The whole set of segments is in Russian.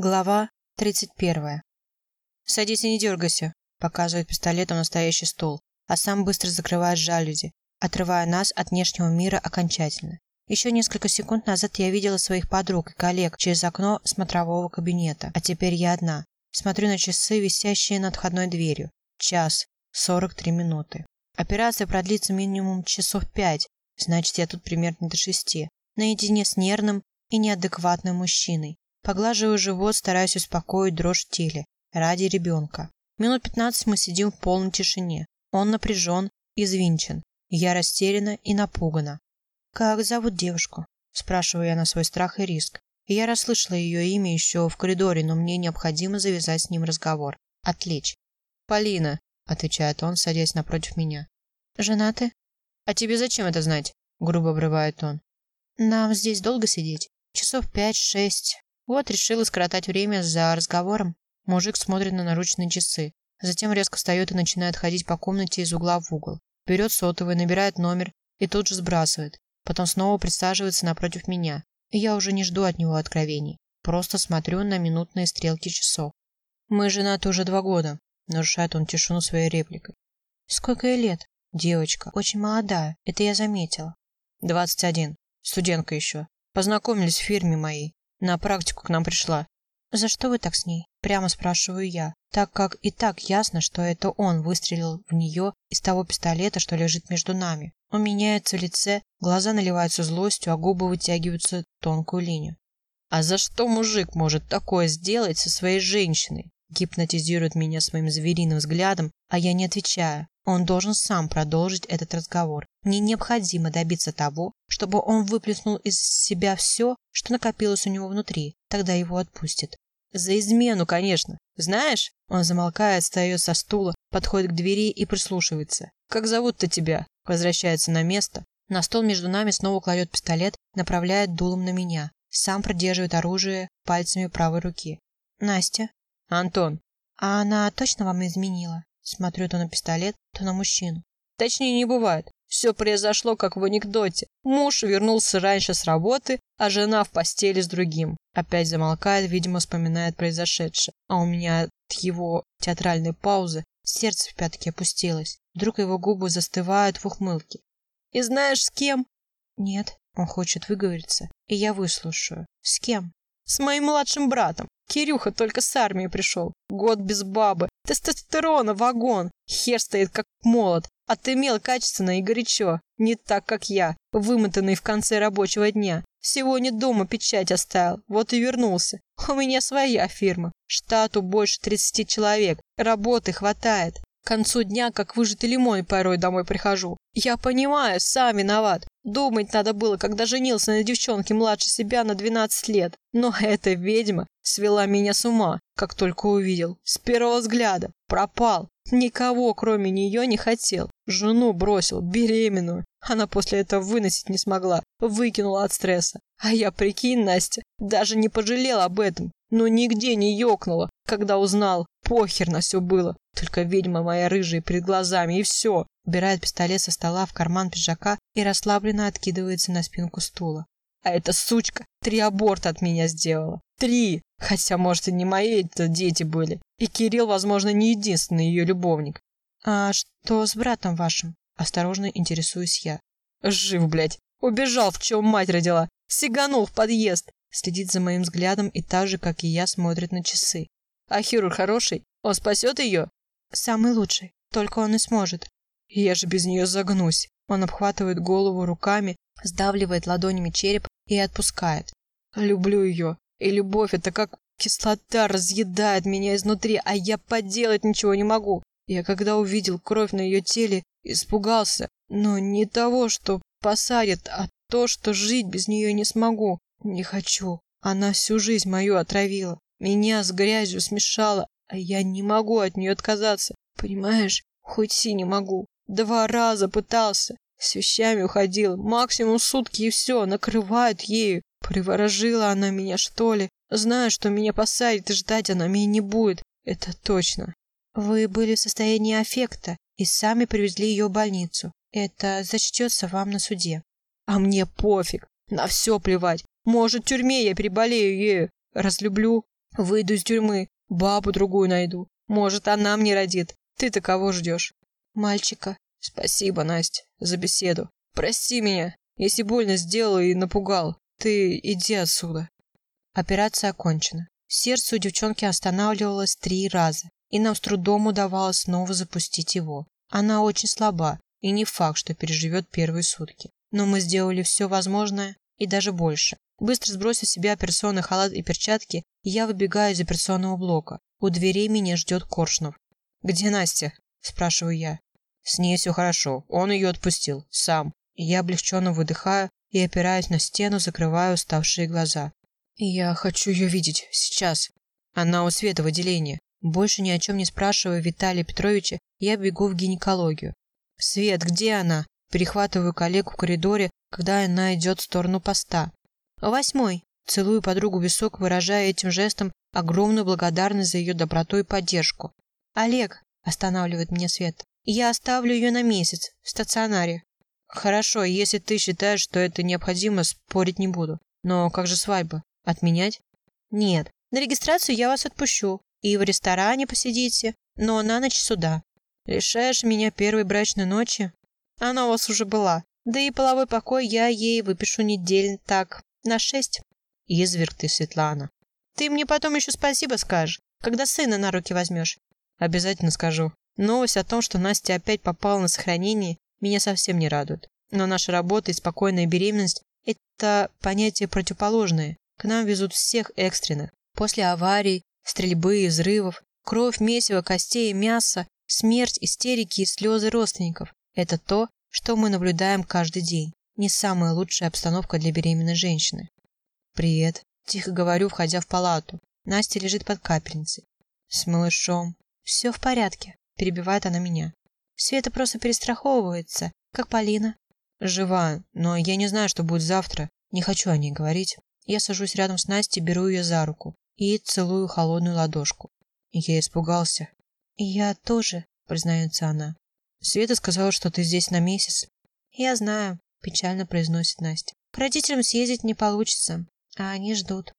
Глава 31. «Садись и не дергайся», – показывает пистолетом настоящий стол, а сам быстро закрывает жалюзи, отрывая нас от внешнего мира окончательно. Еще несколько секунд назад я видела своих подруг и коллег через окно смотрового кабинета, а теперь я одна. Смотрю на часы, висящие над входной дверью. Час, 43 минуты. Операция продлится минимум часов пять, значит, я тут примерно до шести, наедине с нервным и неадекватным мужчиной, Поглаживаю живот, стараюсь успокоить дрожь в теле. Ради ребенка. Минут пятнадцать мы сидим в полной тишине. Он напряжен, извинчен. Я растеряна и напугана. «Как зовут девушку?» Спрашиваю я на свой страх и риск. я расслышала ее имя еще в коридоре, но мне необходимо завязать с ним разговор. Отвлечь. «Полина», — отвечает он, садясь напротив меня. «Женаты?» «А тебе зачем это знать?» — грубо обрывает он. «Нам здесь долго сидеть? Часов пять-шесть. Вот решила скоротать время за разговором. Мужик смотрит на наручные часы. Затем резко встает и начинает ходить по комнате из угла в угол. Берет сотовый, набирает номер и тут же сбрасывает. Потом снова присаживается напротив меня. И я уже не жду от него откровений. Просто смотрю на минутные стрелки часов. «Мы женаты уже два года», — нарушает он тишину своей репликой. «Сколько ей лет?» «Девочка, очень молодая, это я заметила». «Двадцать один. Студентка еще. Познакомились в фирме моей. На практику к нам пришла. За что вы так с ней? Прямо спрашиваю я, так как и так ясно, что это он выстрелил в нее из того пистолета, что лежит между нами. Он меняется в лице, глаза наливаются злостью, а губы вытягиваются тонкую линию. А за что мужик может такое сделать со своей женщиной? Гипнотизирует меня своим звериным взглядом, а я не отвечаю. Он должен сам продолжить этот разговор. Мне необходимо добиться того, чтобы он выплеснул из себя все, что накопилось у него внутри. Тогда его отпустят. За измену, конечно. Знаешь? Он замолкает, встает со стула, подходит к двери и прислушивается. Как зовут-то тебя? Возвращается на место. На стол между нами снова кладет пистолет, направляет дулом на меня. Сам продерживает оружие пальцами правой руки. Настя. Антон. А она точно вам изменила? Смотрю то на пистолет, то на мужчину. Точнее не бывает. Все произошло, как в анекдоте. Муж вернулся раньше с работы, а жена в постели с другим. Опять замолкает, видимо, вспоминает произошедшее. А у меня от его театральной паузы сердце в пятки опустилось. Вдруг его губы застывают в ухмылке. «И знаешь, с кем?» «Нет». Он хочет выговориться, и я выслушаю. «С кем?» «С моим младшим братом. Кирюха только с армии пришел. Год без бабы. Тестостерона вагон. Хер стоит как молот. А ты мел качественно и горячо. Не так, как я, вымотанный в конце рабочего дня. Сегодня дома печать оставил. Вот и вернулся. У меня своя фирма. Штату больше 30 человек. Работы хватает. К концу дня, как выжатый лимон, порой домой прихожу. Я понимаю, сам виноват. Думать надо было, когда женился на девчонке младше себя на 12 лет. Но эта ведьма свела меня с ума, как только увидел. С первого взгляда. Пропал. Никого, кроме нее, не хотел. Жену бросил, беременную. Она после этого выносить не смогла. Выкинула от стресса. А я, прикинь, Настя, даже не пожалел об этом. Но нигде не ёкнула, когда узнал. Похер на все было. Только ведьма моя рыжая перед глазами, и все. Убирает пистолет со стола в карман пиджака и расслабленно откидывается на спинку стула. А эта сучка три аборта от меня сделала. Три! Хотя, может, и не мои это дети были. И Кирилл, возможно, не единственный ее любовник. А что с братом вашим? Осторожно интересуюсь я. Жив, блядь. Убежал, в чем мать родила. Сиганул в подъезд. Следит за моим взглядом и так же, как и я, смотрит на часы. А хирург хороший? Он спасет ее? Самый лучший. Только он и сможет. Я же без нее загнусь. Он обхватывает голову руками, сдавливает ладонями череп и отпускает. Люблю ее. И любовь это как кислота разъедает меня изнутри, а я поделать ничего не могу. Я когда увидел кровь на ее теле, испугался. Но не того, что посадят, а то, что жить без нее не смогу. Не хочу. Она всю жизнь мою отравила. Меня с грязью смешала, а я не могу от нее отказаться. Понимаешь? Хоть и не могу. Два раза пытался. С вещами уходил. Максимум сутки и все. Накрывают ею. Приворожила она меня, что ли? Знаю, что меня посадит и ждать она меня не будет. Это точно. Вы были в состоянии аффекта и сами привезли ее в больницу. Это зачтется вам на суде. А мне пофиг. На все плевать. Может, в тюрьме я переболею ею. Разлюблю. Выйду из тюрьмы, бабу другую найду. Может, она мне родит. Ты-то кого ждешь? Мальчика. Спасибо, Настя, за беседу. Прости меня, если больно сделал и напугал. Ты иди отсюда. Операция окончена. Сердце у девчонки останавливалось три раза, и нам с трудом удавалось снова запустить его. Она очень слаба, и не факт, что переживет первые сутки. Но мы сделали все возможное и даже больше. Быстро сбросив с себя операционный халат и перчатки, я выбегаю из операционного блока. У дверей меня ждет Коршнов. «Где Настя?» – спрашиваю я. «С ней все хорошо. Он ее отпустил. Сам». Я облегченно выдыхаю и, опираясь на стену, закрываю уставшие глаза. «Я хочу ее видеть. Сейчас. Она у Света в отделении. Больше ни о чем не спрашивая Виталия Петровича, я бегу в гинекологию. «Свет, где она?» Перехватываю коллегу в коридоре, когда она идет в сторону поста. «Восьмой». Целую подругу висок, выражая этим жестом огромную благодарность за ее доброту и поддержку. «Олег», – останавливает меня Свет, – «я оставлю ее на месяц в стационаре». «Хорошо, если ты считаешь, что это необходимо, спорить не буду. Но как же свадьба? Отменять?» «Нет, на регистрацию я вас отпущу. И в ресторане посидите, но на ночь сюда. Лишаешь меня первой брачной ночи? Она у вас уже была. Да и половой покой я ей выпишу недель так, на шесть. Изверг ты, Светлана. Ты мне потом еще спасибо скажешь, когда сына на руки возьмешь. Обязательно скажу. Новость о том, что Настя опять попала на сохранение, меня совсем не радует. Но наша работа и спокойная беременность – это понятия противоположные. К нам везут всех экстренных. После аварий, стрельбы и взрывов, кровь, месиво, костей и мяса, смерть, истерики и слезы родственников. Это то, что мы наблюдаем каждый день. Не самая лучшая обстановка для беременной женщины. «Привет», – тихо говорю, входя в палату. Настя лежит под капельницей. «С малышом». «Все в порядке», – перебивает она меня. Света просто перестраховывается, как Полина. Жива, но я не знаю, что будет завтра. Не хочу о ней говорить. Я сажусь рядом с Настей, беру ее за руку и целую холодную ладошку. Я испугался. «Я тоже», — признается она. «Света сказала, что ты здесь на месяц». «Я знаю», — печально произносит Настя. «К родителям съездить не получится, а они ждут».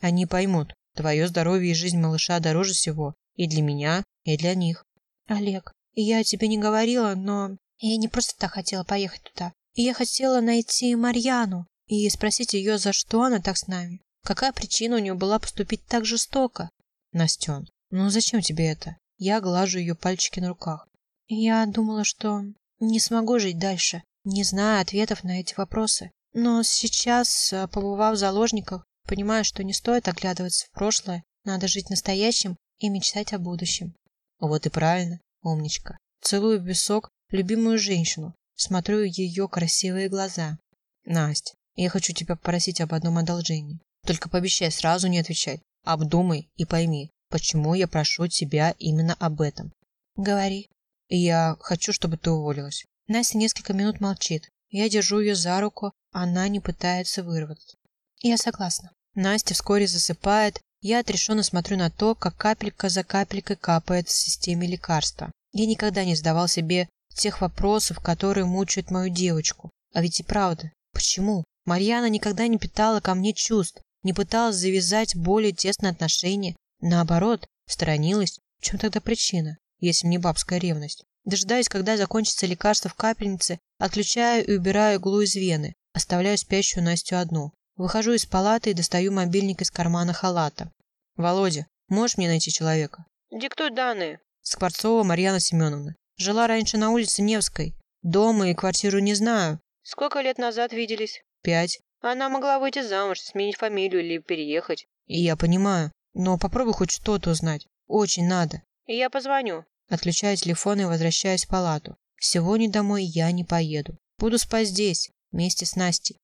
«Они поймут. Твое здоровье и жизнь малыша дороже всего. И для меня, и для них». «Олег, я тебе не говорила, но я не просто так хотела поехать туда. Я хотела найти Марьяну и спросить ее, за что она так с нами. Какая причина у нее была поступить так жестоко? Настен, ну зачем тебе это? Я глажу ее пальчики на руках. Я думала, что не смогу жить дальше, не зная ответов на эти вопросы. Но сейчас, э, побывав в заложниках, понимаю, что не стоит оглядываться в прошлое, надо жить настоящим и мечтать о будущем. Вот и правильно, умничка. Целую в висок любимую женщину, смотрю ее красивые глаза. Настя, я хочу тебя попросить об одном одолжении. Только пообещай сразу не отвечать. Обдумай и пойми, почему я прошу тебя именно об этом. Говори. Я хочу, чтобы ты уволилась. Настя несколько минут молчит. Я держу ее за руку, она не пытается вырваться. Я согласна. Настя вскоре засыпает. Я отрешенно смотрю на то, как капелька за капелькой капает в системе лекарства. Я никогда не задавал себе тех вопросов, которые мучают мою девочку. А ведь и правда, почему? Марьяна никогда не питала ко мне чувств, не пыталась завязать более тесные отношения. Наоборот, сторонилась. В чем тогда причина, если не бабская ревность? Дожидаюсь, когда закончится лекарство в капельнице, отключаю и убираю иглу из вены, оставляю спящую Настю одну. Выхожу из палаты и достаю мобильник из кармана халата. «Володя, можешь мне найти человека?» «Диктуй данные». Скворцова Марьяна Семеновна. Жила раньше на улице Невской. Дома и квартиру не знаю. «Сколько лет назад виделись?» «Пять». Она могла выйти замуж, сменить фамилию или переехать. И я понимаю, но попробуй хоть что-то узнать. Очень надо. Я позвоню. Отключаю телефон и возвращаюсь в палату. Сегодня домой я не поеду. Буду спать здесь, вместе с Настей.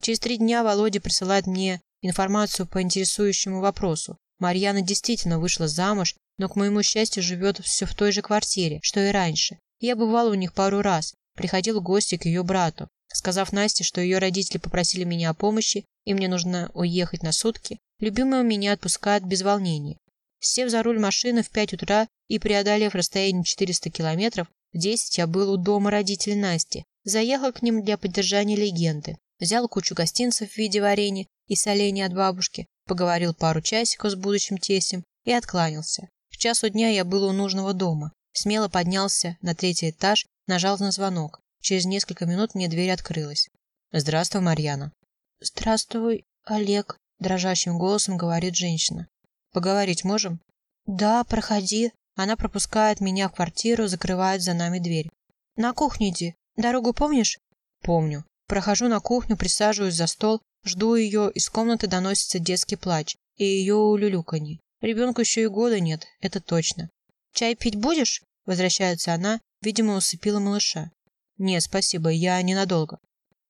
Через три дня Володя присылает мне информацию по интересующему вопросу. Марьяна действительно вышла замуж, но, к моему счастью, живет все в той же квартире, что и раньше. Я бывал у них пару раз, приходил в гости к ее брату. Сказав Насте, что ее родители попросили меня о помощи, и мне нужно уехать на сутки, любимая меня отпускает без волнения. Сев за руль машины в 5 утра и преодолев расстояние 400 километров, в 10 я был у дома родителей Насти. Заехал к ним для поддержания легенды. Взял кучу гостинцев в виде варенья и соленья от бабушки, поговорил пару часиков с будущим тестем и откланялся. В часу дня я был у нужного дома. Смело поднялся на третий этаж, нажал на звонок. Через несколько минут мне дверь открылась. «Здравствуй, Марьяна». «Здравствуй, Олег», – дрожащим голосом говорит женщина. «Поговорить можем?» «Да, проходи». Она пропускает меня в квартиру, закрывает за нами дверь. «На кухню иди. Дорогу помнишь?» «Помню». Прохожу на кухню, присаживаюсь за стол, жду ее, из комнаты доносится детский плач и ее улюлюканье. Ребенку еще и года нет, это точно. «Чай пить будешь?» – возвращается она, видимо, усыпила малыша. «Нет, спасибо, я ненадолго».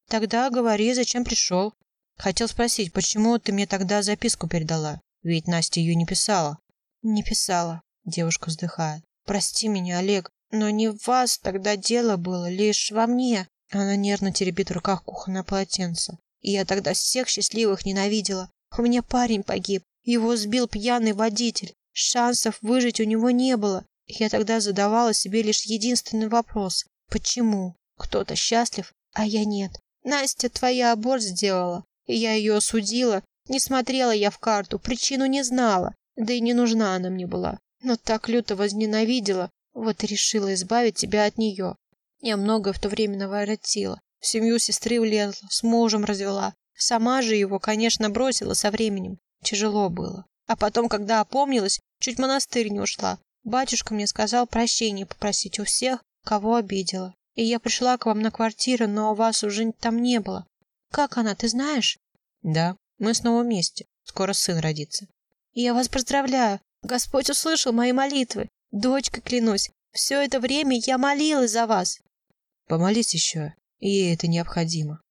«Тогда говори, зачем пришел?» «Хотел спросить, почему ты мне тогда записку передала? Ведь Настя ее не писала». «Не писала», – девушка вздыхает. «Прости меня, Олег, но не в вас тогда дело было, лишь во мне». Она нервно теребит в руках кухонное полотенце. И я тогда всех счастливых ненавидела. У меня парень погиб. Его сбил пьяный водитель. Шансов выжить у него не было. Я тогда задавала себе лишь единственный вопрос. Почему? Кто-то счастлив, а я нет. Настя твоя аборт сделала, и я ее осудила. Не смотрела я в карту, причину не знала. Да и не нужна она мне была. Но так люто возненавидела, вот и решила избавить тебя от нее. Я многое в то время наворотила. В семью сестры влезла, с мужем развела. Сама же его, конечно, бросила со временем. Тяжело было. А потом, когда опомнилась, чуть в монастырь не ушла. Батюшка мне сказал прощения попросить у всех, кого обидела. И я пришла к вам на квартиру, но вас уже там не было. Как она, ты знаешь? Да, мы снова вместе. Скоро сын родится. Я вас поздравляю. Господь услышал мои молитвы. Дочка, клянусь, все это время я молилась за вас. Помолись еще, ей это необходимо.